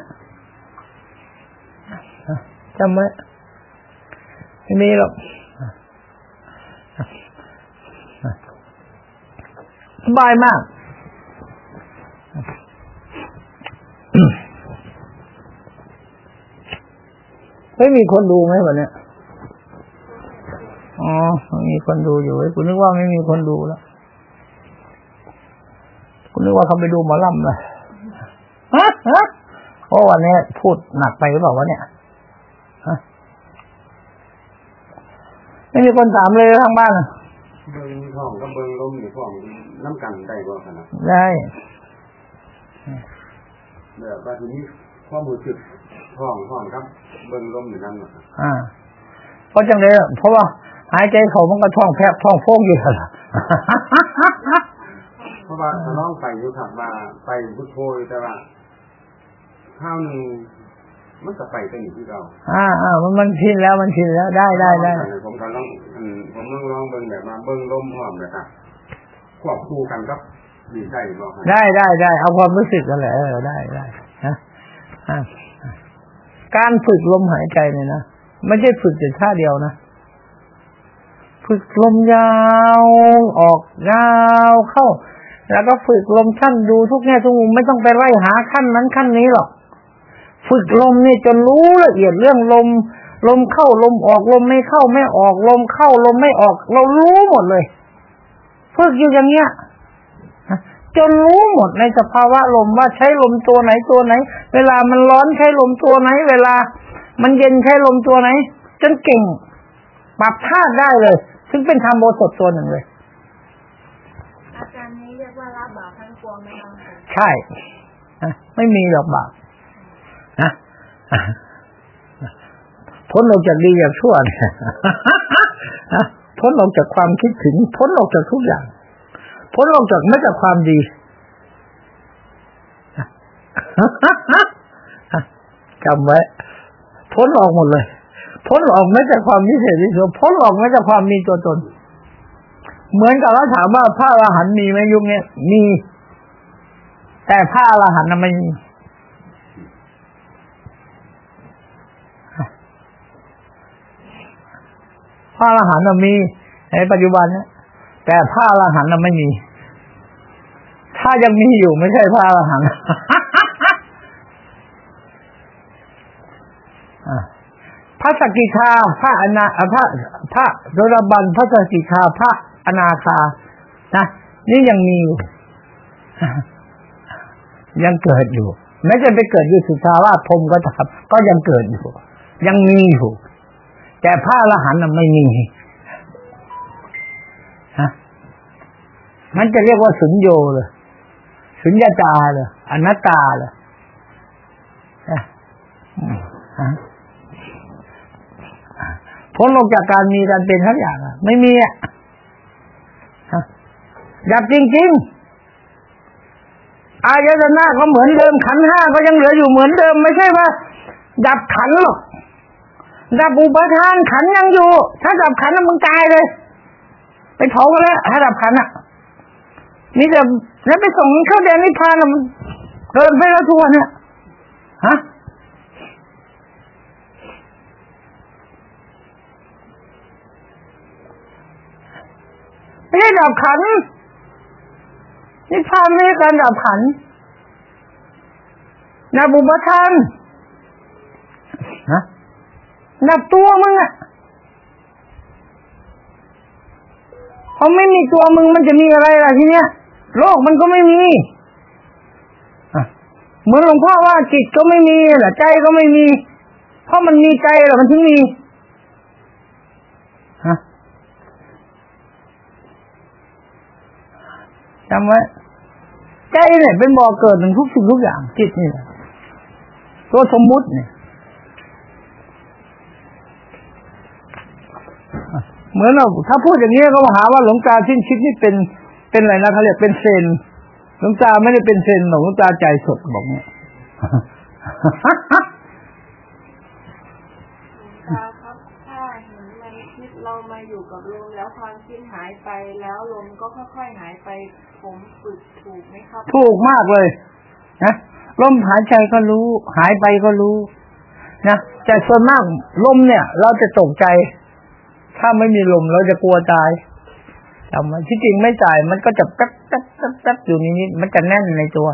จำไว้ไม่มีหรอกสบายมาก ไม่มีคนดูไหมวันนี้ อ๋อมีคนดูอยู่คุณนึกว่าไม่มีคนดูแล้วคุณนึกว่าเขาไปดูหมอลำเลยฮะฮะเพราะวันนี้พูดหนักไปหรือเปล่าวะเนี่ยฮะไม่มีคนถามเลยทางบ้านเบิ้งท้องกับเบิ้งลมนี่ท้องน้ำกันได้บ่ขนาดได้แบบว่าทีนี้ข้อมูลจุดท้องท้องครับ เบิ้งลมอยู่นั่นอ่าเพราะจังเลยเพราะว่า หายใจเขามันก็ท้องแพบท้องโฟ้งอยู่แล้วเพราะว่าน้องไปอยู่ขับมาไปพุทโธแต่ว่าข้าวหนึ่งมันจะไปเป็นอยู่ที่เรา อ่าอ่ามันมันชินแล้วมันชินแล้วได้ได้ได้ผมก็ลองอืมผมลองลองเบิ่งแบบว่าเบิ่งลมพร้อมเลยครับควบคู่กันครับดีใจบ่ครับได้ได้ได้เอาความรู้สึกกันแหละเออได้ได้นะอะการฝึกลมหายใจเนี่ยนะไม่ใช่ฝึกแต่ท่าเดียวนะ ฝึกลมยาวออกยาวเข้า แล้วก็ฝึกลมขั้นดูทุกแง่ทุกมุมไม่ต้องไปไล่หาขั้นนั้นขั้นนี้หรอกฝึกลมนี่จนรู้ละเอียดเรื่องลม ลมเข้าลมออกลมไม่เข้าไม่ออกลมเข้าลมไม่ออก เรารู้หมดเลยฝึกอยู่อย่างเงี้ยจนรู้หมดในสภาวะลมว่าใช้ลมตัวไหนตัวไหน เวลามันร้อนใช้ลมตัวไหน เวลา มันเย็นใช้ลมตัวไหน จนเก่งปรับท่าได้เลย ซึ่งเป็นธรรมโบสถตัวหนึ่งเลย อาจารย์นี้เรียกว่าละบาปทั้งปวงไหมคะใช่นะไม่มีหรอกบาปนะพ้นออกจากดีจากชั่วเนี่ยนะพ้นออกจากความคิดถึง พ้นออกจากทุกอย่าง พ้นออกจากไม่จากความดีจำไว้ พ้นออกหมดเลย พ้นออกไม่จากความมิเศษวิโสพ้นออกไม่จากความมีตัวตน เหมือนกับเราถามว่าพระอรหันต์มีไหมยุคนี้มี แต่พระอรหันต์ไม่มีพระอรหันต์มีในปัจจุบันเนี่ยแต่พระอรหันต์ไม่มี ถ้ายังมีอยู่ไม่ใช่พระอรหันต์ อะ พระสกิทาพระอนาพระพระโดรบันพระสกิทาพระอนาคานะนี่ยังมีอยู่ยังเกิดอยู่แม้จะไปเกิดอยู่สุทาวาสพรมก็ตามก็ยังเกิดอยู่ ยังมีอยู่แต่พระอรหันต์ไม่มีฮะมันจะเรียกว่าสุญโยเลยสุญญาตาเลยอนัตตาเลยฮะอืมฮะ พ้นลงจากการมีการเป็นทั้งอย่างอะ ไม่มีอะดับจริง ๆ อายตนะก็เหมือนเดิมขันห้าก็ยังเหลืออยู่เหมือนเดิม ไม่ใช่ว่า ดับขันหรอกดับอุปทานขันยังอยู่ ถ้าดับขันธ์น่ะมึงตายเลย ไปเผากันแล้วถ้าดับขันอะนี่จะแล้วไปส่งเข้าแดนนิพพานมันเกินไปแล้วทุกวันเนี่ยฮะ ไม่ใช่ดับขันธ์นิพพานไม่ใช่การดับขันธ์ดับอุปทานฮะดับตัวมึงอะพอไม่มีตัวมึงมันจะมีอะไรล่ะทีเนี้ยโลกมันก็ไม่มีอะเหมือนหลวงพ่อว่าจิตก็ไม่มีแหละใจก็ไม่มี เพราะมันมีใจแหละมันถึงมีฮะ จำไว้ใจเนี่ยเป็นบ่อเกิดของทุกสิ่งทุกอย่างจิตนี่แหละตัวสมมุติเนี่ยเหมือนเราถ้าพูดอย่างนี้ก็มาหาว่าหลวงตาชิ้นชิดนี่เป็นเป็นอะไรนะเขาเรียกเป็นเซนหลวงตาไม่ได้เป็นเซนหรอกหลวงตาใจสดบอกเนี่ย ตาครับถ้าเห็นในคิดเรามาอยู่กับลมแล้วความคิดหายไปแล้วลมก็ค่อยๆหายไป ผมฝึกถูกไหมครับ ถูกมากเลยนะลมหายใจก็รู้ หายไปก็รู้นะแต่ส่วนมากลมเนี่ย เราจะตกใจ ถ้าไม่มีลมเราจะกลัวตายจำไว้ที่จริงไม่ตายมันก็จะแป๊บแป๊บแป๊บแป๊บอยู่นิดๆมันจะแน่นในตัว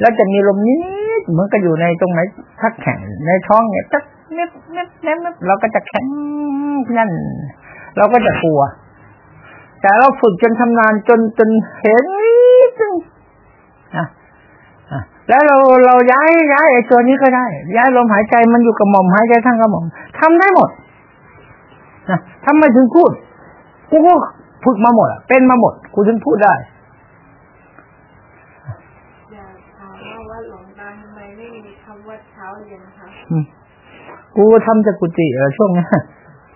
แล้วจะมีลมนิดๆเหมือนกับอยู่ในตรงไหนทักแข็งในท้องเนี่ยตักนิดนิดนิดนิดเราก็จะแข็งแน่น เราก็จะกลัว แต่เราฝึกจนชำนาญจนจนเห็นจนนะอะแล้วเราเราย้ายย้ายไอ้ตัวนี้ก็ได้ ย้ายลมหายใจมันอยู่กับหม่อมหายใจทั้งกระหม่อมทำได้หมดนะทำไมถึงพูดกูก็ฝึกมาหมดอะเป็นมาหมดกูถึงพูดได้อยากถามว่าวัดหลวงตาทำไมไม่มีคำว่าเช้าเย็นคะอืมกูทำจากกุฏิเออช่วงนี้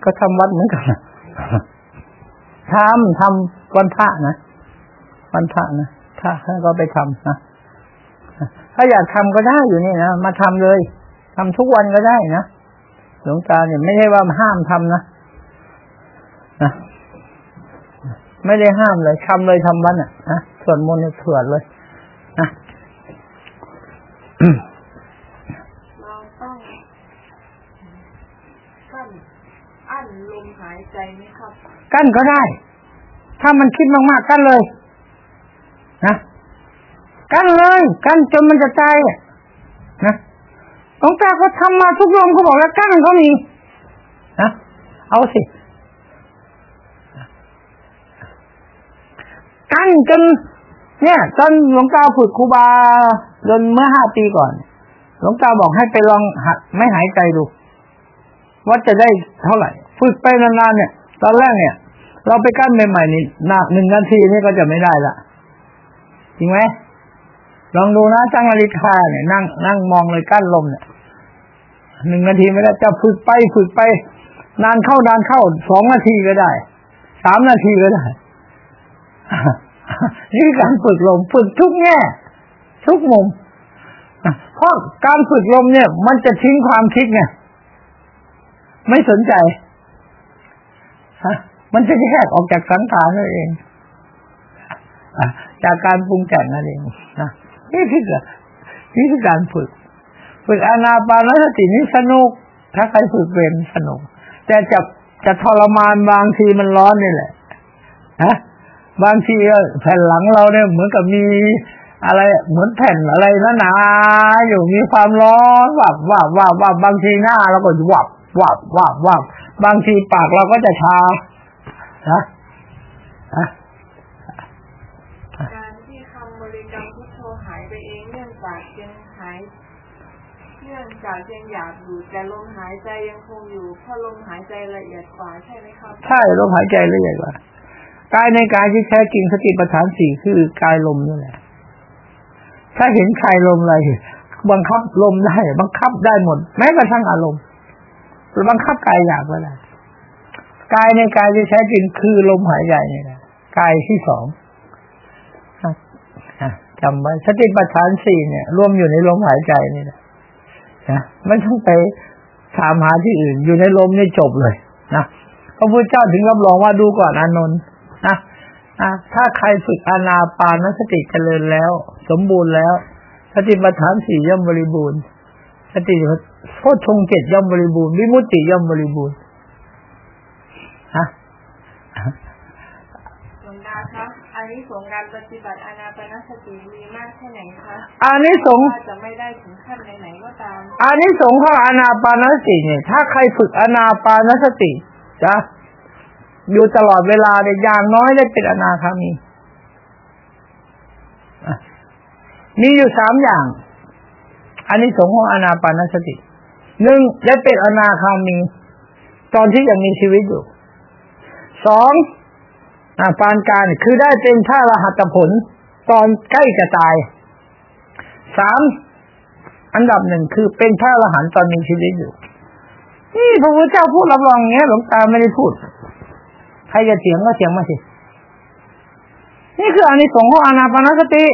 ก็ทำวัดเหมือนกัน ทำทำวันพระนะวันพระนะถ้าถ้าก็ไปทำนะถ้าอยากทำก็ได้อยู่นี่นะมาทำเลยทำทุกวันก็ได้นะหลวงตาเนี่ยไม่ใช่ว่าห้ามทำนะนะไม่ได้ห้ามเลยทำเลยทำวันอะนะส่วดมนต์เถื่อนเลยนะ เราต้องกั้นอั้นลมหายใจไหมครับ กั้นก็ได้ ถ้ามันคิดมากๆกั้นเลยนะกั้นเลยกั้นจนมันจะตายนะหลวงตาเขาทำมาทุกโยมเขาบอกแล้วกั้นเขามีนะเอาสิกั้นจนเนี่ยตอนหลวงตาฝึกครูบาจนเมื่อห้าปีก่อน หลวงตาบอกให้ไปลองหัดไม่หายใจดูว่าจะได้เท่าไหร่ ฝึกไปนานๆเนี่ย ตอนแรกเนี่ย เราไปกั้นใหม่ๆนี่หนาหนึ่งนาทีนี่ก็จะไม่ได้ละจริงไหมลองดูนะจ้างนาฬิกาเนี่ยนั่งนั่งมองเลยกั้นลมเนี่ยหนึ่งนาทีไม่ได้จะฝึกไปฝึกไป นานเข้านานเข้าสองนาทีก็ได้สามนาทีก็ได้นี่คือการฝึกลมฝึกทุกแง่ ทุกมุมเพราะการฝึกลมเนี่ย มันจะทิ้งความคิดไงไม่สนใจฮะ มันจะแยกออกจากสังขารนั่นเองจากการปรุงแต่งนั่นเองนะนี่คือนี่คือการฝึก ฝึกอานาปานสตินี่สนุก ถ้าใครฝึกเป็นสนุก แต่จะจะทรมานบางทีมันร้อนนี่แหละฮะบางทีแผ่นหลังเราเนี่ยเหมือนกับมีอะไรเหมือนแผ่นอะไรหนาๆอยู่มีความร้อนวับวับวับวับบางทีหน้าเราก็วับวับวับวับบางทีปากเราก็จะชา นะฮะการที่คำบริกรรมพุทโธหายไปเองเนื่องจากยังหายเนื่องจากยังอยากอยู่แต่ลมหายใจยังคงอยู่เพราะลมหายใจละเอียดกว่าใช่ไหมครับใช่ลมหายใจละเอียดกว่ากายในกายที่แท้จริงสติปัฏฐานสี่คือกายลมนี่แหละ ถ้าเห็นใครลมอะไรบังคับลมได้ บังคับได้หมด แม้กระทั่งอารมณ์หรือบังคับกายอยากก็ได้ กายในกายที่แท้จริงคือลมหายใจนี่แหละกายที่สองจำไว้สติปัฏฐานสี่เนี่ยรวมอยู่ในลมหายใจนี่แหละนะไม่ต้องไปถามหาที่อื่น อยู่ในลมนี่จบเลยนะพระพุทธเจ้าถึงรับรองว่าดูก่อนอานนท์นะอะถ้าใครฝึกอานาปานสติเจริญแล้ว สมบูรณ์แล้ว สติปัฏฐานสี่ย่อมบริบูรณ์สติโพชงเจ็ดย่อมบริบูรณ์วิมุตติย่อมบริบูรณ์ หลวงตาครับอันนี้สงส์การปฏิบัติอานาปานสติมีมากแค่ไหนคะอานิสงส์ว่าจะไม่ได้ถึงขั้นไหนๆก็ตามอานิสงส์ของอานาปานสติเนี่ย ถ้าใครฝึกอานาปานสติจะอยู่ตลอดเวลาเนี่ยอย่างน้อยได้เป็นอนาคามีอะมีอยู่สามอย่างอานิสงส์ของอานาปานสติหนึ่งได้เป็นอนาคามี ตอนที่ยังมีชีวิตอยู่ สองอปานการคือได้เป็นพระรหัตผล ตอนใกล้จะตายสามอันดับหนึ่งคือเป็นพระอรหันต์ตอนมีชีวิตอยู่ นี่พระพุทธเจ้าพูดรับรองเงี้ยหลวงตาไม่ได้พูด ใครจะเถียงก็เถียงมาสินี่คืออานิสงส์ของอานาปานสติ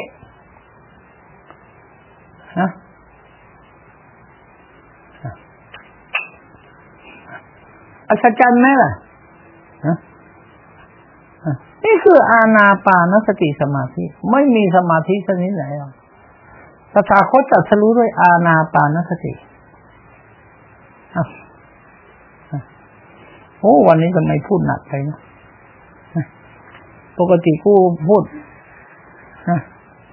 ฮะอัศจรรย์ไหมล่ะ นี่คืออานาปานสติสมาธิ ไม่มีสมาธิชนิดไหนหรอกตถาคตตรัสรู้ด้วยอานาปานสติอโอ้วันนี้ทำไมพูดหนักไปนะปกติกูพูดนะ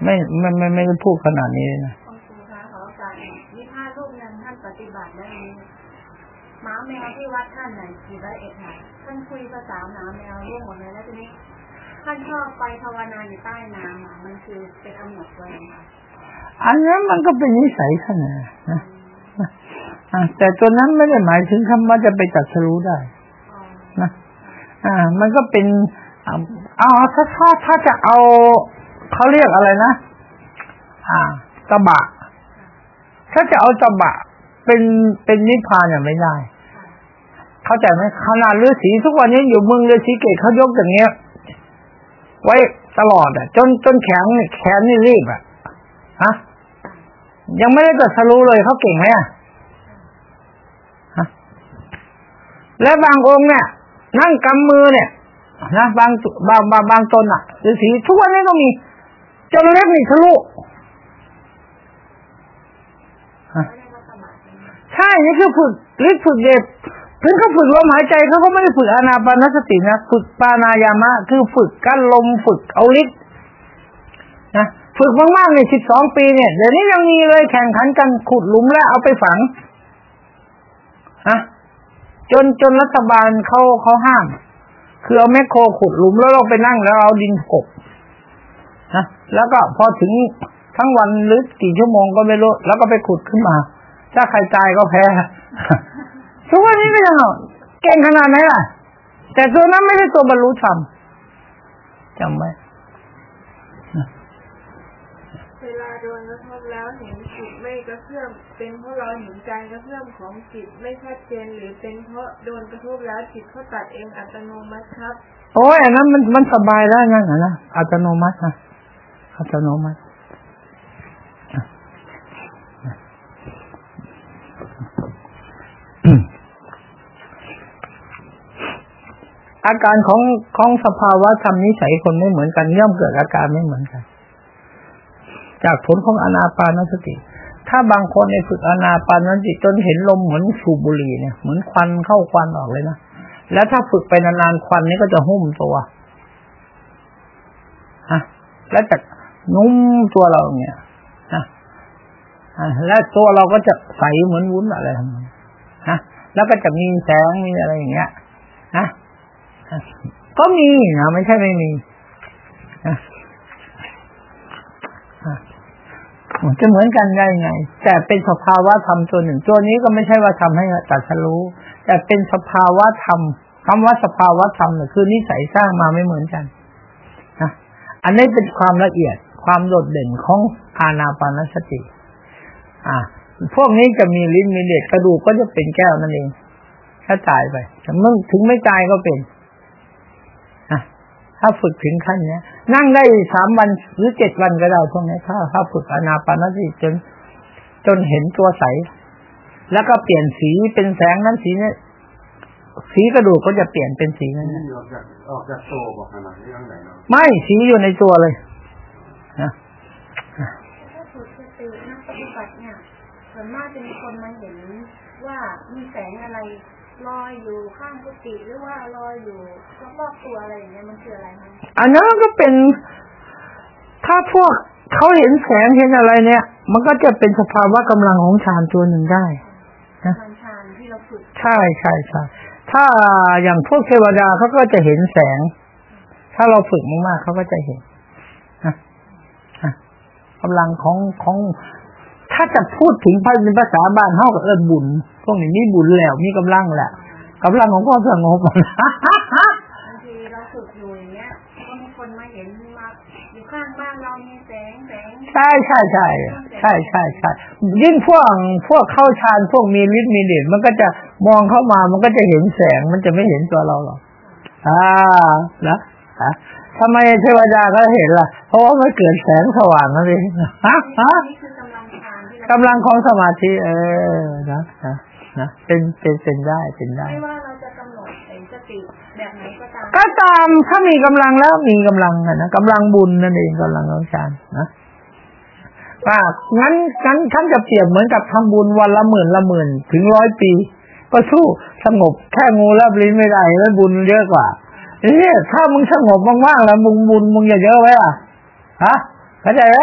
ไม่ไม่ไม่ไม่ได้พูดขนาดนี้เลยนะคุณครูคะขอโอกาสมีห้ารูปนั้นท่านปฏิบัติได้หมาแมวที่วัดท่านไหนกี่ร้อยเอ็ดค่ะท่านคุยภาษาหมาแมวร่วมหมดเลยแล้วทีนี้ ท่านชอบไปภาวนาอยู่ใต้น้ำอะมันคือเป็นอมตะเลยค่ะอันนั้นมันก็เป็นนิสัยท่านนะนะะแต่ตัวนั้นไม่ได้หมายถึงคำว่าจะไปตัดสรู้ได้นะอ่า มันก็เป็นอ่าเอาถ้าถ้าถ้าจะเอาเขาเรียกอะไรนะอ่าตบะ ถ้าจะเอาตบะ เป็นเป็นนิพพานเนี่ยไม่ได้ เข้าใจไหมขนาดฤาษีทุกวันนี้อยู่เมืองฤาษีเกตเขายกอย่างเงี้ย ไว้ตลอดอะ จนจนแขนแขนนี่รีบอะฮะยังไม่ได้ตรัสรู้เลยเขาเก่งไหมอะฮะและบางองค์เนี่ย นั่งกำมือเนี่ยนะบางบางบางบางตนอะฤาษีทุกวันนี้องมีจนเล็บนี่ทะลุใช่นี่คือฝึกฤทธิ์ฝึกเดช ถึงเขาฝึกลมหายใจเขาก็ไม่ได้ฝึกอนาปานสตินะฝึกปานายามะ คือฝึกกั้นลมฝึกเอาฤทธิ์นะฝึกมากๆในสิบสองปีเนี่ยเดี๋ยวนี้ยังมีเลยแข่งขันกันขุดหลุมแล้วเอาไปฝังฮะจนจนรัฐบาลเขาเขาห้าม คือเอาแมคโครขุดหลุมแล้วเราไปนั่งแล้วเอาดินกบนะแล้วก็พอถึงทั้งวันหรือกี่ชั่วโมงก็ไม่รู้ แล้วก็ไปขุดขึ้นมา ถ้าใครตายก็แพ้ ทุกวันนี้ก็ยังเอาเก่งขนาดไหนล่ะ แต่ตัวนั้นไม่ใช่ตัวบรรลุธรรมจำไว้เวลาโดนกระทบแล้วเห็นจิตไม่กระเพื่อมเป็นเพราะเราเห็นการกระเพื่อมของจิตไม่ชัดเจนหรือเป็นเพราะโดนกระทบแล้วจิตเขาตัดเองอัตโนมัติครับ โอ้ยอันนั้นมันมันสบายได้งั้นเหรอนะอัตโนมัตินะอัตโนมัติ อาการของของสภาวะธรรมนิสัยคนไม่เหมือนกันย่อมเกิดอาการไม่เหมือนกัน จากผลของอนาปานสติ ถ้าบางคนในฝึกอนาปานสติจนเห็นลมเหมือนสูบบุหรี่เนี่ยเหมือนควันเข้าควันออกเลยนะแล้วถ้าฝึกไปนานๆควันนี้ก็จะหุ้มตัวฮะแล้วจะนุ่มตัวเราเนี่ยนะและตัวเราก็จะใสเหมือนวุ้นอะไรนองนั้นฮะแล้วก็จะมีแสงมีอะไรอย่างเงี้ยฮะ ก็มีนะไม่ใช่ไม่มีฮะฮะมันจะเหมือนกันได้ไง แต่เป็นสภาวะธรรมตัวหนึ่ง ตัวนี้ก็ไม่ใช่ว่าทำให้ตัดสรู้ แต่เป็นสภาวะธรรมคำว่าสภาวะธรรมเนี่ยคือนิสัยสร้างมาไม่เหมือนกันนะอันนี้เป็นความละเอียดความโดดเด่นของอานาปานสติ อ่า พวกนี้จะมีลิ้นมีเด็ดกระดูกก็จะเป็นแก้วนั่นเองถ้าตายไปแต่เมื่อถึงไม่ตายก็เป็น ถ้าฝึกถึงขั้นเนี้ย นั่งได้สามวันหรือเจ็ดวันก็ได้พวกนี้ถ้าถ้าฝึกอานาปานสติจน จนเห็นตัวใส แล้วก็เปลี่ยนสีเป็นแสงนั้นสีนี้สีกระดูกก็จะเปลี่ยนเป็นสีนั้นนี่นะออกจากออกจากโตบอกขนาดนี้ยังไงเนาะไม่สีอยู่ในตัวเลยนะถ้าฝึกสตินักปฏิบัติเนี่ยส่วนมากจะมีคนมาเห็นว่ามีแสงอะไร ลอยอยู่ข้างกุฏิหรือว่าลอยอยู่รอบๆตัวอะไรอย่างเงี้ยมันคืออะไรคะอันนั้นก็เป็นถ้าพวกเขาเห็นแสงเห็นอะไรเนี่ย มันก็จะเป็นสภาวะกำลังของฌานตัวหนึ่งได้มันชานที่เราฝึกใช่ใช่ใช่ถ้าอย่างพวกเทวดาเขาก็จะเห็นแสง ถ้าเราฝึกมากๆเขาก็จะเห็นนะนะกำลังของของ ถ้าจะพูดถึงเป็นภาษาบ้านเท่ากับเอิญบุญพวกนี้มีบุญแล้วมีกำลังแหละกำลังของความสงบบางทีเราฝึกอยู่อย่างเงี้ยก็มีคนมาเห็นมาอยู่ข้างบ้านเรามีแสงแสงใช่ใช่ใช่ใช่ใช่ใช่ยิ่งพวกพวกเข้าฌานพวกมีฤทธิ์มีเดชมันก็จะมองเข้ามามันก็จะเห็นแสงมันจะไม่เห็นตัวเราหรอกอ่านะฮะทำไมเทวดาเขาเห็นล่ะ เพราะว่ามันเกิดแสงสว่างนั่นเองฮะฮะนี่คือ กำลังฌานที่เรากำลังของสมาธิ เออนะนะนะเป็นเป็นเป็นได้เป็นได้ ไม่ว่าเราจะกำหนดไอ้สติแบบไหนก็ตามก็ตามถ้ามีกำลังแล้วมีกำลังอะนะกำลังบุญนั่นเองกำลังของฌานนะว่างั้นงั้นท่านจะเปรียบเหมือนกับทำบุญวันละหมื่นละหมื่นถึงร้อยปี ก็สู้สงบแค่งูรับลิ้นไม่ได้แล้วบุญเยอะกว่าเนี่ยถ้ามึงสงบมากๆแล้วมึงบุญมึงอย่าเยอะไว้อะฮะเข้าใจไหม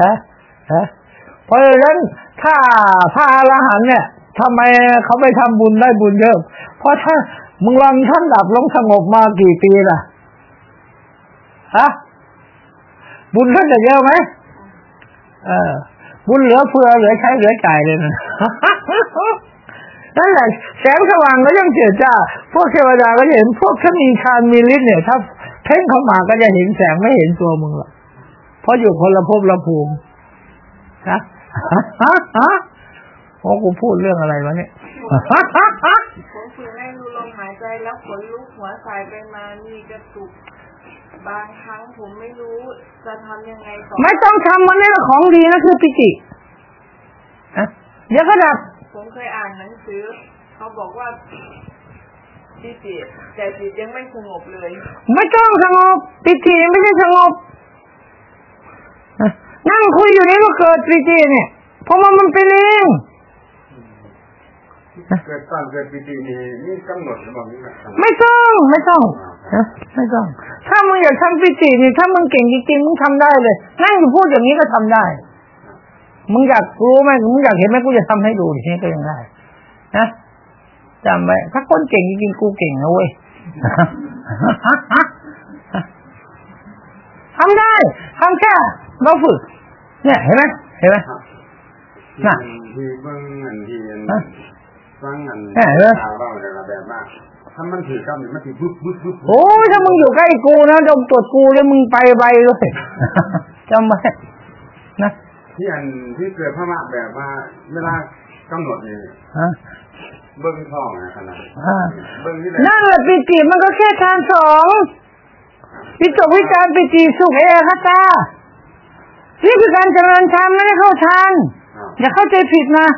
ฮะฮะเพ ราะฉะนั้นถ้าพระอรหันต์เนี่ยทำไมเขาไปทำบุญได้บุญเยอะ เพราะถ้ามึงลองท่านดับลงสงบมากี่ปีล่ะ ฮะ บุญท่านจะเยอะไหมเออ บุญเหลือเฟือเหลือใช้เหลือจ่ายเลยนะนั่นแหละแสงสว่างก็ยังเจิดจ้า พวกเทวดาก็เห็น พวกถ้ามีฌานมีฤทธิ์เนี่ย ถ้าเพ่งเข้ามาก็จะเห็นแสงไม่เห็นตัวมึงหรอกเพราะอยู่คนละภพละภูมินะ โอ้กูพูดเรื่องอะไรวะเนี่ยผมฝึกให้รู้ลมหายใจแล้วขนลุกหัวสายไปมามีกระตุกบางครั้งผมไม่รู้จะทำยังไงต่อไม่ต้องทำมันนี่แหละของดีนะคือปิตินะเดี๋ยวก็ดับ ผมเคยอ่านหนังสือ เขาบอกว่าปิติแต่จิตยังไม่สงบเลย ไม่ต้องสงบปิติไม่ใช่สงบ นะนั่งคุยอยู่นี่ก็เกิดปิติเนี่ย เพราะว่ามันเป็นเองเกิดตอนเกิดปีตินี่นี่กำหนดหรือเปล่านี่นะไม่ต้องไม่ต้องนะไม่ต้อง ถ้ามึงอยากทำปิตินี่ถ้ามึงเก่งจริงๆมึงทำได้เลยนั่งอยู่พูดอย่างนี้ก็ทำได้ มึงอยากรู้ไหมมึงอยากเห็นไหมกูจะทำให้ดูทีนี้ก็ยังได้นะจำไว้ถ้าคนเก่งจริงๆกูเก่งนะเว้ย ทำได้ทำแค่เราฝึก เนี่ยเห็นไหมเห็นไหมน่ะที่เบิ้งอันที่อันฮะฟังอันแหม่เออตาเบ้าเนี่ยละแบบว่าถ้ามันถือกำเนี่ยมันถือบึ๊บบึ๊บบึ๊บโอ้ยถ้ามึงอยู่ใกล้กูนะดมตรวจกูแล้วมึงไปไปเลยจำไว้นะที่อันที่เกิดพม่าแบบว่าเวลากำหนดเนี่ยฮะเบิ้งท้องนะขนาดอ่าเบิ้งที่ไหนนั่นแหละปิติมันก็แค่ทางสอง วิตกวิจารปิติสุขเอกคตานี่คือการเจริญฌานไม่ได้เข้าฌานอ้าวอย่าเข้าใจผิดนะ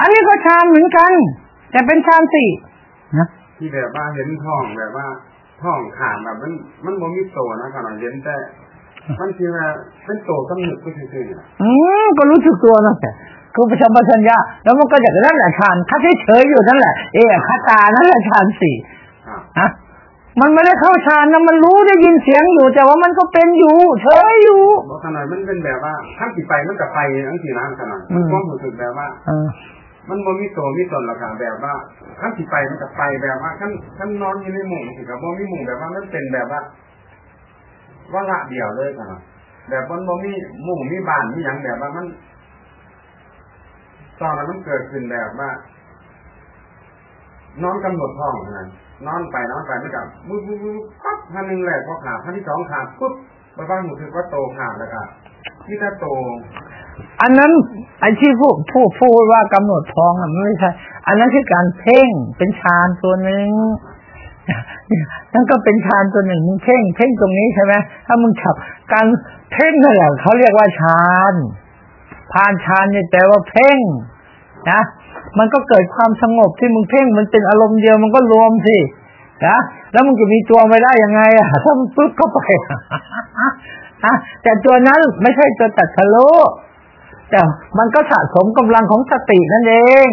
อันนี้ก็ฌานเหมือนกัน แต่เป็นฌานสี่นะที่แบบว่าเห็นท้องแบบว่าท้องขาดแบบมันมันบ่มีโตนะขนาดเห็นแต่มันคือว่าเป็นโตกำหนดก็คือๆเนี่ยอืมก็รู้สึกตัวนั่นแหละคือประชมปัญญาแล้วมันก็จะนั่นแหละฌานถ้าเฉยๆอยู่นั่นแหละ เอะคตานั่นแหละฌานสี่อ้าวฮะ มันไม่ได้เข้าฌานนะมันรู้ได้ยินเสียงอยู่ แต่ว่ามันก็เป็นอยู่เฉยอยู่บอกขนาดมันเป็นแบบว่าขั้นสิไปมันกับไปทั้งสี่น้ำขนาดอืมความรู้สึกแบบว่าเออมันบ่มีโตมีตนหรอกค่ะแบบว่าขั้นสิไปมันกับไปแบบว่าขั้นขั้นนอนอยู่ในหมู่สิครับบ่มีหมู่แบบว่ามันเป็นแบบว่าว่าละเดียวเลยค่ะแบบมันบ่มีหมู่มีบ้านมีหยังแบบว่ามัน ตอนนั้นมันเกิดขึ้นแบบว่านอนกำหนดท้องเท่านั้น นอนไปนอนไปไม่กลับปุ๊บปุ๊บปุ๊บปั๊บพันหนึ่งแหละพอขาดพันที่สองขาดปุ๊บไปบ้านหมูถือว่าโตขาดแล้วค่ะที่ถ้าโต อันนั้นไอ้ที่พูดพูดพูดว่ากำหนดท้องอะไม่ใช่ อันนั้นคือการเพ่งเป็นฌานตัวหนึ่งนั่นก็เป็นฌานตัวหนึ่งมึงเพ่งเพ่งตรงนี้ใช่ไหมถ้ามึงขับการเพ่งนั่นแหละเขาเรียกว่าฌานพานฌานเนี่ยแปลว่าเพ่งนะ มันก็เกิดความสงบที่มึงเพ่งมันเป็นอารมณ์เดียวมันก็รวมสินะแล้วมึงจะมีตัวไม่ได้ยังไงอะถ้ามึงปึ๊บเข้าไปอะแต่ตัวนั้นไม่ใช่ตัวตัดทะลุแต่มันก็สะสมกำลังของสตินั่นเอง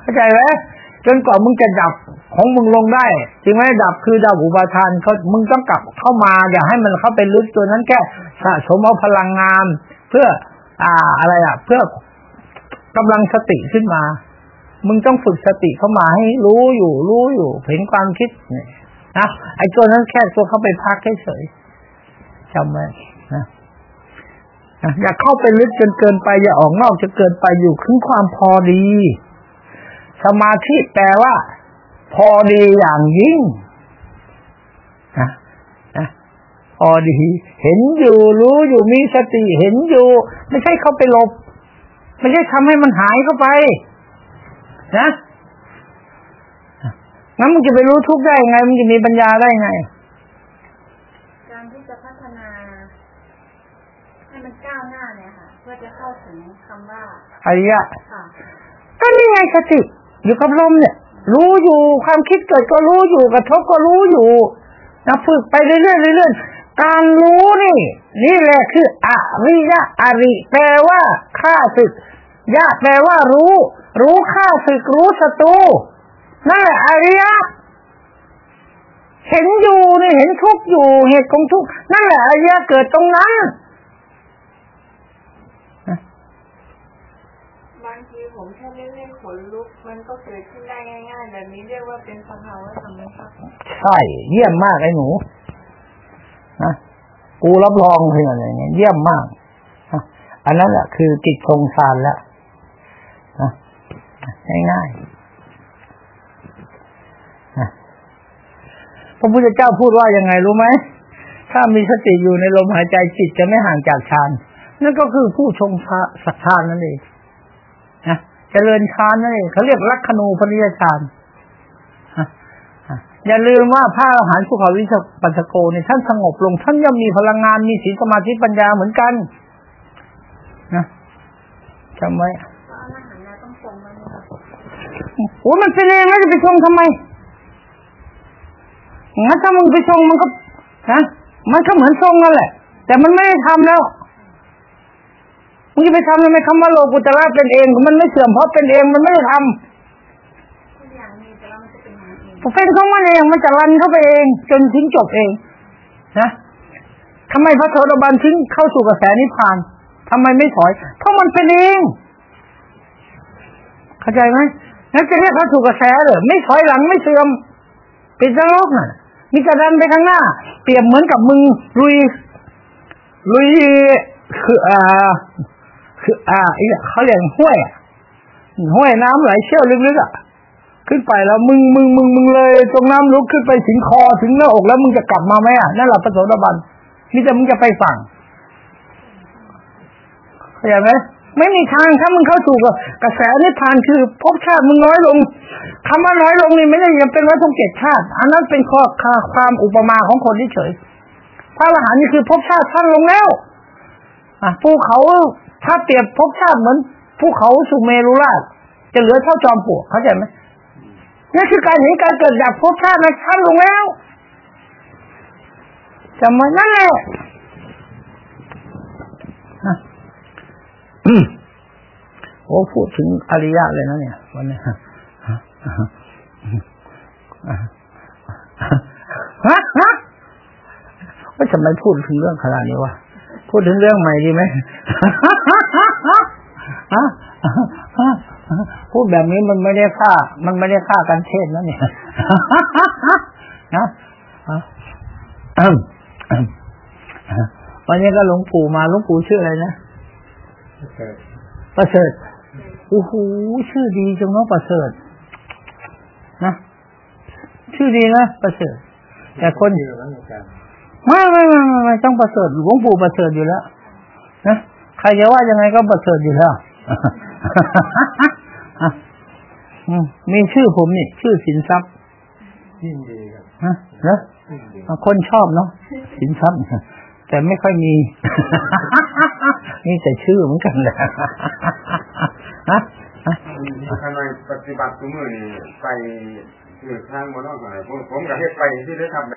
เข้าใจไหมจนกว่ามึงจะดับของมึงลงได้จริงไหมดับคือดับอุปาทานเขามึงต้องกลับเข้ามาอย่าให้มันเข้าไปลึกตัวนั้นแค่สะสมเอาพลังงาน เพื่ออ่าอะไรอะ เพื่อ กำลังสติขึ้นมา มึงต้องฝึกสติเข้ามาให้รู้อยู่ รู้อยู่เห็นความคิดเนี่ยนะไอ้ตัวนั้นแค่ตัวเข้าไปพักเฉยๆจำไว้นะนะอย่าเข้าไปลึกจนเกินไป อย่าออกนอกจนเกินไปอยู่ครึ่งความพอดี สมาธิแปลว่า พอดีอย่างยิ่งนะนะพอดี เห็นอยู่รู้อยู่มีสติ เห็นอยู่ ไม่ใช่เข้าไปหลบ ไม่ใช่ทำให้มันหายเข้าไป นะงั้นมึงจะไปรู้ทุกข์ได้ไงมึงจะมีปัญญาได้ไง การที่จะพัฒนา ให้มันก้าวหน้าเนี่ยค่ะ เพื่อจะเข้าถึงคำว่าอริยะค่ะก็นี่ไงสติอยู่กับลมเนี่ย รู้อยู่ความคิดเกิดก็รู้อยู่กระทบก็รู้อยู่นะฝึกไปเรื่อยๆเรื่อยๆการรู้นี่ นี่แหละคืออริยะอริแปลว่าข้าศึก ยะแปลว่ารู้ รู้ข้าศึกรู้ศัตรูนั่นแหละอริยะเห็นอยู่นี่เห็นทุกข์อยู่ เหตุของทุกข์นั่นแหละอริยะเกิดตรงนั้นบางทีผมแค่เล่นๆขนลุก มันก็เกิดขึ้นได้ง่ายๆแบบนี้เรียกว่าเป็นสภาวะธรรมไหมครับใช่เยี่ยมมากไอ้หนูนะกูรับรองเพื่อนอะไรเงี้ยเยี่ยมมากนะอันนั้นแหละคือจิตทรงฌานแล้วนะ ง่ายๆพระพุทธเจ้าพูดว่ายังไงรู้ไหม ถ้ามีสติอยู่ในลมหายใจจิตจะไม่ห่างจากฌาน นั่นก็คือผู้ทรงสัฌานนั่นเองนะเจริญฌานนั่นเองเขาเรียกลักขณูปนิยฌานอย่าลืมว่าพระอรหันต์สุขวิชปัสสโกเนี่ยท่านสงบลง ท่านย่อมมีพลังงานมีศีลสมาธิปัญญาเหมือนกัน นะจำไว้ โอ้มันเป็นเองแล้วจะไปชงทำไมงั้นถ้ามึงไปทรงมันก็ฮะมันก็เหมือนทรงนั่นแหละ แต่มันไม่ได้ทำแล้วมึงจะไปทำทำไมคำว่าโลกุตระเป็นเอง มันไม่เสื่อมเพราะเป็นเองมันไม่ได้ทำทุกอย่างมีแต่ว่ามันจะเป็นอย่างเองเป็นของมันเองมันจะรันเข้าไปเอง จนทิ้งจบเอง นะทำไมพระโสดาบันทิ้งเข้าสู่กระแสนิพพานทำไมไม่ถอย เพราะมันเป็นเอง เข้าใจไหม นั่นจะเรียกเขาสู่กระแสเหรอไม่ถอยหลังไม่เสื่อมเป็นสโลกน่ะ มีแต่ดันไปข้างหน้า เปรียบเหมือนกับมึงลุยลุยคืออ่าคืออ่าไอ้เนี่ยเขาเรียกห้วยห้วยน้ำไหลเชี่ยวลึกๆอะขึ้นไปแล้วมึงมึงมึงมึงเลยตรงน้ำลุกขึ้นไปถึงคอถึงหน้าอกแล้วมึงจะกลับมาไหมอะนั่นแหละพระโสดาบันนี่แต่มึงจะไปฝั่งเข้าใจไหม ไม่มีทางถ้ามึงเข้าสู่กับกระแสนิพพานคือภพชาติมึงน้อยลงคำว่าน้อยลงนี่ไม่ได้ยังเป็นว่าต้องเจ็ดชาติ อันนั้นเป็นข้อความอุปมาของคนที่เฉยพระอรหันต์นี่คือภพชาติสั้นลงแล้วอะภูเขาถ้าเปรียบภพชาติเหมือนภูเขาสุเมรุราช จะเหลือเท่าจอมปลวกเข้าใจไหมนี่คือการเห็นการเกิดดับภพชาติในชั้นลงแล้วจำไว้นั่นแหละอะอืม โอ้พูดถึงอริยะเลยนะเนี่ย วันนี้ฮะฮะฮะว่าทำไมพูดถึงเรื่องขนาดนี้วะพูดถึงเรื่องใหม่ดีไหมฮะพูดแบบนี้มันไม่ได้ค่า มันไม่ได้ค่ากันเทศนะเนี่ยนะวันนี้ก็หลวงปู่มาหลวงปู่ชื่ออะไรนะ ประเสริฐโอ้โหชื่อดีจังเนาะประเสริฐนะชื่อดีนะประเสริฐแต่คนไม่ไม่ไม่ไม่ไม่ต้องประเสริฐหลวงปู่ประเสริฐอยู่แล้วนะใครจะว่ายังไงก็ประเสริฐอยู่แล้วอืมมีชื่อผมนี่ ชื่อสินทรัพย์ยินดีครับฮะนะยินดีคนชอบเนาะสินทรัพย์ แต่ไม่ค่อยมีมีแต่ชื่อเหมือนกันแหละฮะฮะทำไมปฏิบัติตัวมือนี่ไปคือทางบนนอกไหนผมผมกับเฮ็ดไปที่ได้ทำ